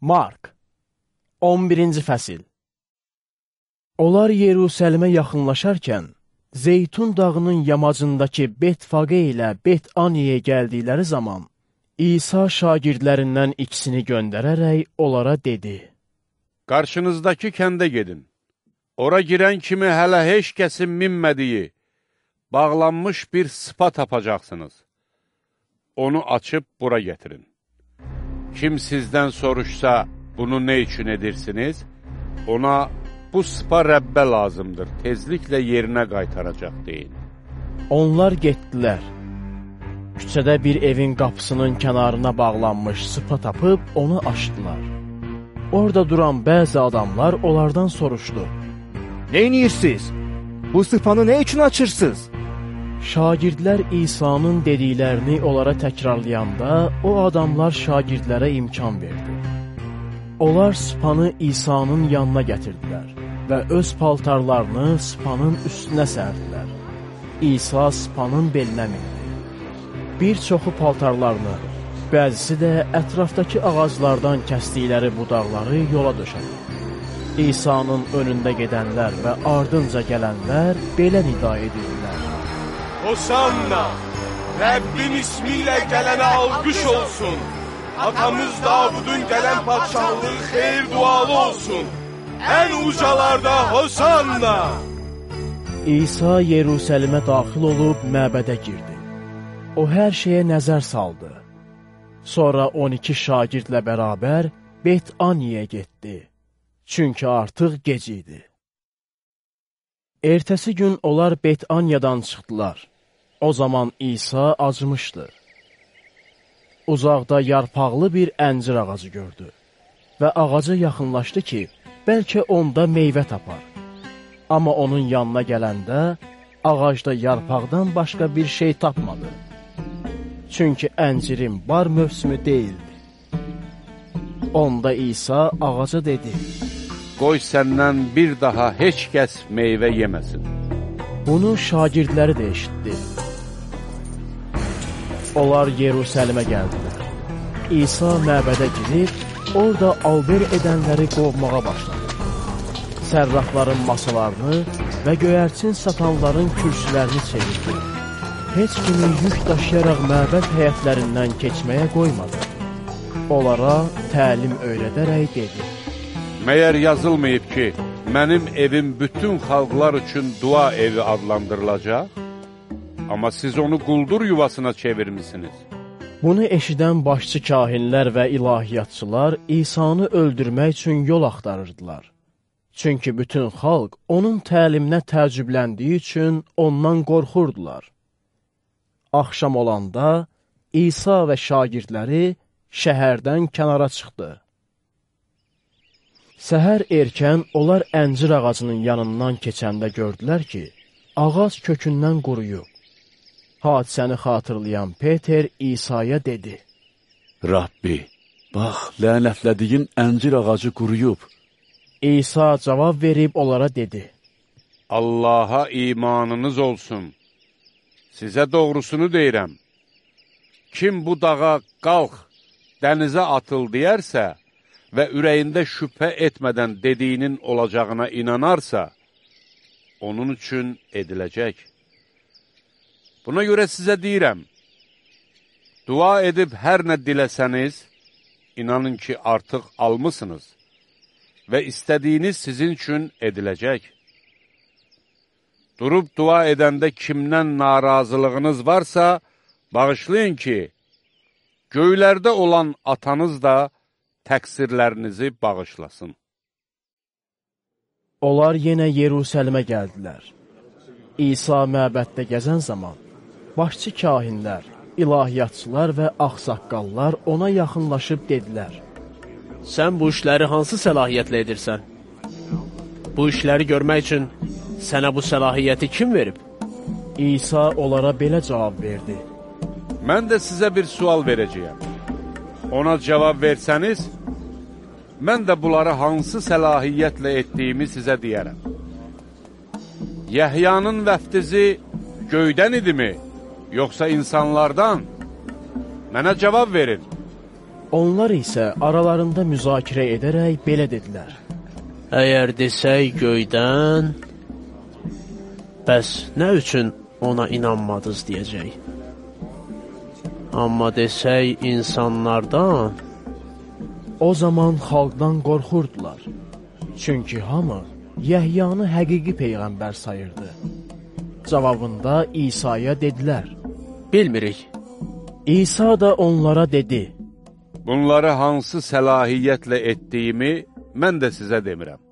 Mark 11-ci fəsil Onlar Yerusəlimə yaxınlaşarkən, Zeytun dağının yamacındakı Betfaqe ilə Bet-Aniyə gəldikləri zaman, İsa şagirdlərindən ikisini göndərərək onlara dedi. Qarşınızdakı kəndə gedin. Ora girən kimi hələ heç kəsin minmədiyi, bağlanmış bir sıpa tapacaqsınız. Onu açıb bura gətirin. Kim sizdən soruşsa, bunu nə üçün edirsiniz? Ona, bu sıpa Rəbbə lazımdır, tezliklə yerinə qaytaracaq deyin. Onlar getdilər. Küçədə bir evin qapısının kənarına bağlanmış sıpa tapıb onu açdılar. Orada duran bəzi adamlar onlardan soruşdu. Neyinirsiniz? Bu sıfanı nə üçün açırsınız? Şagirdlər İsa'nın dediklərini onlara təkrarlayanda, o adamlar şagirdlərə imkan verdi. Onlar sıpanı İsa'nın yanına gətirdilər və öz paltarlarını sıpanın üstünə sərdilər. İsa sıpanın belinə mindi. Bir çoxu paltarlarını, bəzisi də ətrafdakı ağaclardan kəsdikləri budaqları yola döşədi. İsa'nın önündə gedənlər və ardınca gələnlər belə nida edirdilər. Hosanna! Rəbbin ismiyle gələnə alqış olsun. Atamız Davudun gələn padşahlığı xeyir dualı olsun. En ucalarda Hosanna! İsa Yerusəlimə daxil olub məbədə girdi. O hər şeyə nəzər saldı. Sonra 12 şagirdlə bərabər Bet-Aniyə getdi. Çünki artıq gec idi. Ertəsi gün onlar Bet-Aniyadan çıxdılar. O zaman İsa acımışdı. Uzaqda yarpaqlı bir əncir ağacı gördü və ağaca yaxınlaşdı ki, bəlkə onda meyvə tapar. Amma onun yanına gələndə ağacda yarpaqdan başqa bir şey tapmadı. Çünki əncirin bar mövsümü deyildi. Onda İsa ağaca dedi, Qoy səndən bir daha heç kəs meyvə yeməsin. Bunu şagirdləri də eşitdi. Onlar Yerusəlimə gəldilər. İsa məbədə girib, orada alver edənləri qovmağa başladı. Sərrafların masalarını və göyərçin satanların kürsülərini çevirdi. Heç kimi yük daşıyaraq məbəd həyətlərindən keçməyə qoymadı. Onlara təlim öyrədərək dedi. Məyər yazılmayıb ki, mənim evim bütün xalqlar üçün dua evi adlandırılacaq? Amma siz onu quldur yuvasına çevirmisiniz. Bunu eşidən başçı kahinlər və ilahiyyatçılar İsanı öldürmək üçün yol axtarırdılar. Çünki bütün xalq onun təliminə təəccübləndiyi üçün ondan qorxurdular. Axşam olanda İsa və şagirdləri şəhərdən kənara çıxdı. Səhər erkən onlar əncir ağacının yanından keçəndə gördülər ki, ağac kökündən quruyub. Hadisəni xatırlayan Peter İsa'ya dedi. Rabbi, bax, lənətlədiyin əncir ağacı quruyub. İsa cavab verib onlara dedi. Allaha imanınız olsun. Sizə doğrusunu deyirəm. Kim bu dağa qalx, dənizə atıl deyərsə və ürəyində şübhə etmədən dediyinin olacağına inanarsa, onun üçün ediləcək. Buna görə sizə deyirəm, dua edib hər nə diləsəniz, inanın ki, artıq almısınız və istədiyiniz sizin üçün ediləcək. Durub dua edəndə kimdən narazılığınız varsa, bağışlayın ki, göylərdə olan atanız da təqsirlərinizi bağışlasın. Onlar yenə Yerusəlimə gəldilər. İsa məbəddə gəzən zaman, başçı kahinlər, ilahiyyatçılar və axsaqqallar ona yaxınlaşıb dedilər. Sən bu işləri hansı səlahiyyətlə edirsən? Bu işləri görmək üçün sənə bu səlahiyyəti kim verib? İsa onlara belə cavab verdi. Mən də sizə bir sual verəcəyəm. Ona cavab versəniz, mən də bunları hansı səlahiyyətlə etdiyimi sizə deyərəm. Yəhyanın vəftizi göydən idimi, yoxsa insanlardan? Mənə cavab verin. Onlar isə aralarında müzakirə edərək belə dedilər. Əgər desək göydən, bəs nə üçün ona inanmadınız deyəcək. Amma desək insanlardan, O zaman xalqdan qorxurdular. Çünki hamı Yəhyanı həqiqi peyğəmbər sayırdı. Cavabında İsa'ya dedilər. Bilmirik. İsa da onlara dedi. Bunları hansı səlahiyyətlə etdiyimi mən də sizə demirəm.